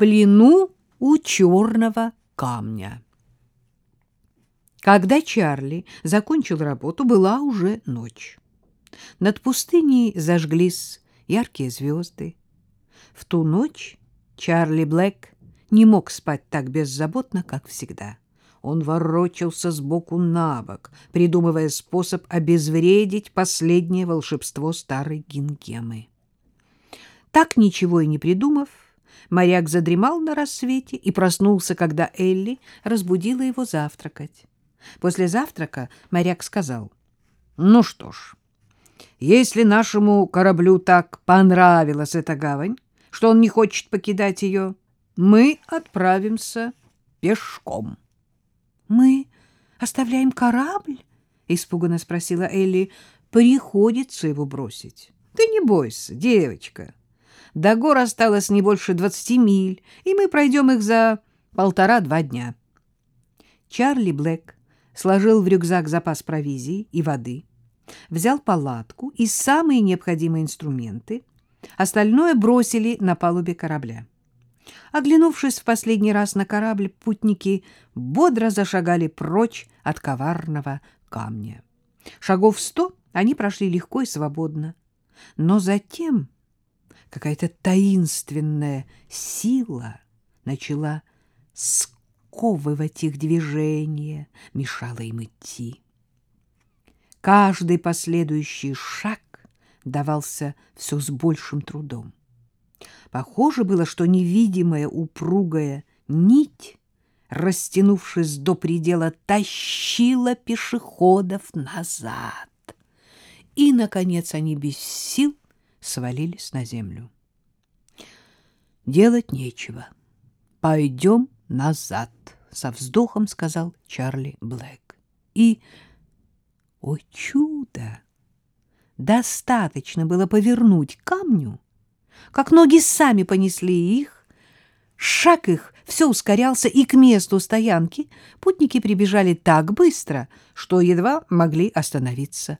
плену у черного камня. Когда Чарли закончил работу, была уже ночь. Над пустыней зажглись яркие звезды. В ту ночь Чарли Блэк не мог спать так беззаботно, как всегда. Он ворочался сбоку на бок, придумывая способ обезвредить последнее волшебство старой Гингемы. Так, ничего и не придумав, моряк задремал на рассвете и проснулся, когда Элли разбудила его завтракать. После завтрака моряк сказал, «Ну что ж, если нашему кораблю так понравилась эта гавань, что он не хочет покидать ее, мы отправимся пешком». «Мы оставляем корабль?» — испуганно спросила Элли. «Приходится его бросить». «Ты не бойся, девочка. До гор осталось не больше двадцати миль, и мы пройдем их за полтора-два дня». Чарли Блэк сложил в рюкзак запас провизии и воды, взял палатку и самые необходимые инструменты, остальное бросили на палубе корабля. Оглянувшись в последний раз на корабль, путники бодро зашагали прочь от коварного камня. Шагов сто они прошли легко и свободно. Но затем какая-то таинственная сила начала сковывать их движение, мешала им идти. Каждый последующий шаг давался все с большим трудом. Похоже было, что невидимая упругая нить, растянувшись до предела, тащила пешеходов назад. И, наконец, они без сил свалились на землю. «Делать нечего. Пойдем назад», — со вздохом сказал Чарли Блэк. И, о чудо! Достаточно было повернуть камню, как ноги сами понесли их, шаг их все ускорялся, и к месту стоянки путники прибежали так быстро, что едва могли остановиться.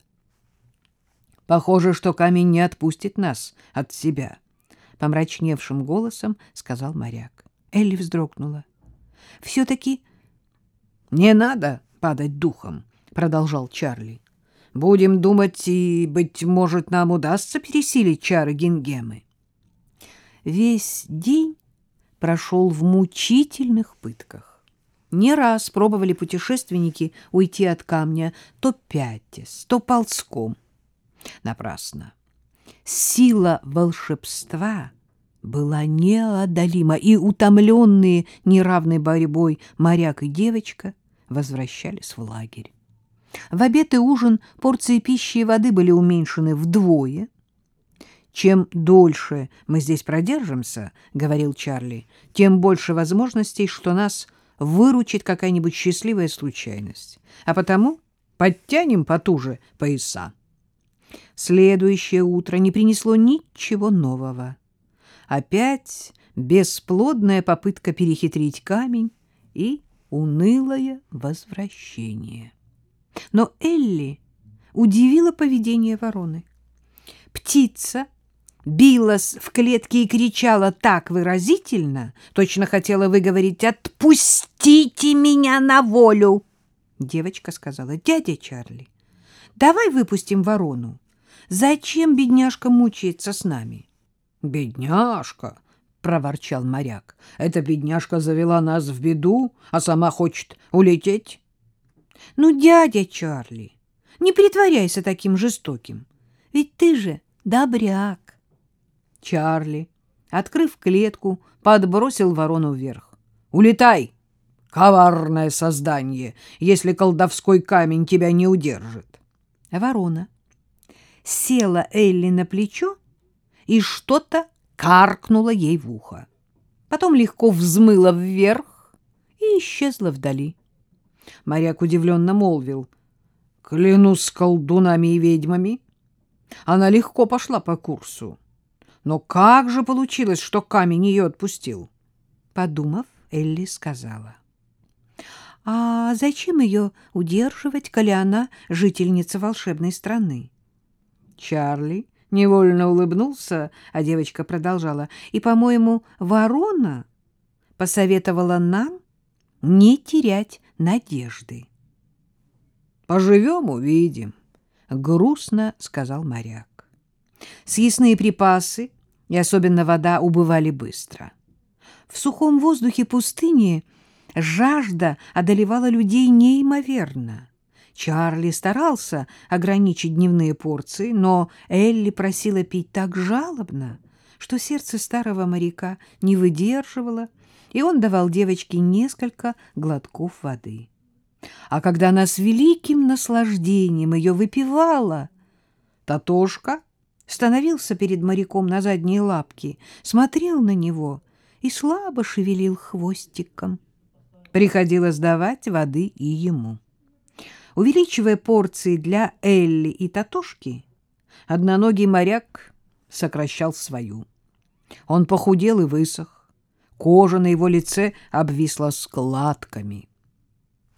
«Похоже, что камень не отпустит нас от себя», — помрачневшим голосом сказал моряк. Элли вздрогнула. «Все-таки не надо падать духом», — продолжал Чарли. «Будем думать, и, быть может, нам удастся пересилить чары Гингемы». Весь день прошел в мучительных пытках. Не раз пробовали путешественники уйти от камня то пятясь, то ползком. Напрасно. Сила волшебства была неодолима, и утомленные неравной борьбой моряк и девочка возвращались в лагерь. В обед и ужин порции пищи и воды были уменьшены вдвое — чем дольше мы здесь продержимся, — говорил Чарли, — тем больше возможностей, что нас выручит какая-нибудь счастливая случайность. А потому подтянем потуже пояса. Следующее утро не принесло ничего нового. Опять бесплодная попытка перехитрить камень и унылое возвращение. Но Элли удивило поведение вороны. Птица — билась в клетке и кричала так выразительно, точно хотела выговорить «Отпустите меня на волю!» Девочка сказала «Дядя Чарли, давай выпустим ворону. Зачем бедняжка мучается с нами?» «Бедняжка!» — проворчал моряк. «Эта бедняжка завела нас в беду, а сама хочет улететь». «Ну, дядя Чарли, не притворяйся таким жестоким, ведь ты же добряк». Чарли, открыв клетку, подбросил ворону вверх. «Улетай, коварное создание, если колдовской камень тебя не удержит!» Ворона села Элли на плечо и что-то каркнула ей в ухо. Потом легко взмыла вверх и исчезла вдали. Моряк удивленно молвил. «Клянусь колдунами и ведьмами, она легко пошла по курсу. Но как же получилось, что камень ее отпустил? Подумав, Элли сказала. — А зачем ее удерживать, коли она жительница волшебной страны? Чарли невольно улыбнулся, а девочка продолжала. — И, по-моему, ворона посоветовала нам не терять надежды. «Поживем — увидим», — грустно сказал моряк. Съестные припасы и особенно вода убывали быстро. В сухом воздухе пустыни жажда одолевала людей неимоверно. Чарли старался ограничить дневные порции, но Элли просила пить так жалобно, что сердце старого моряка не выдерживало, и он давал девочке несколько глотков воды. А когда она с великим наслаждением ее выпивала, Татошка становился перед моряком на задние лапки, смотрел на него и слабо шевелил хвостиком. Приходилось давать воды и ему. Увеличивая порции для Элли и Татошки, одноногий моряк сокращал свою. Он похудел и высох, кожа на его лице обвисла складками.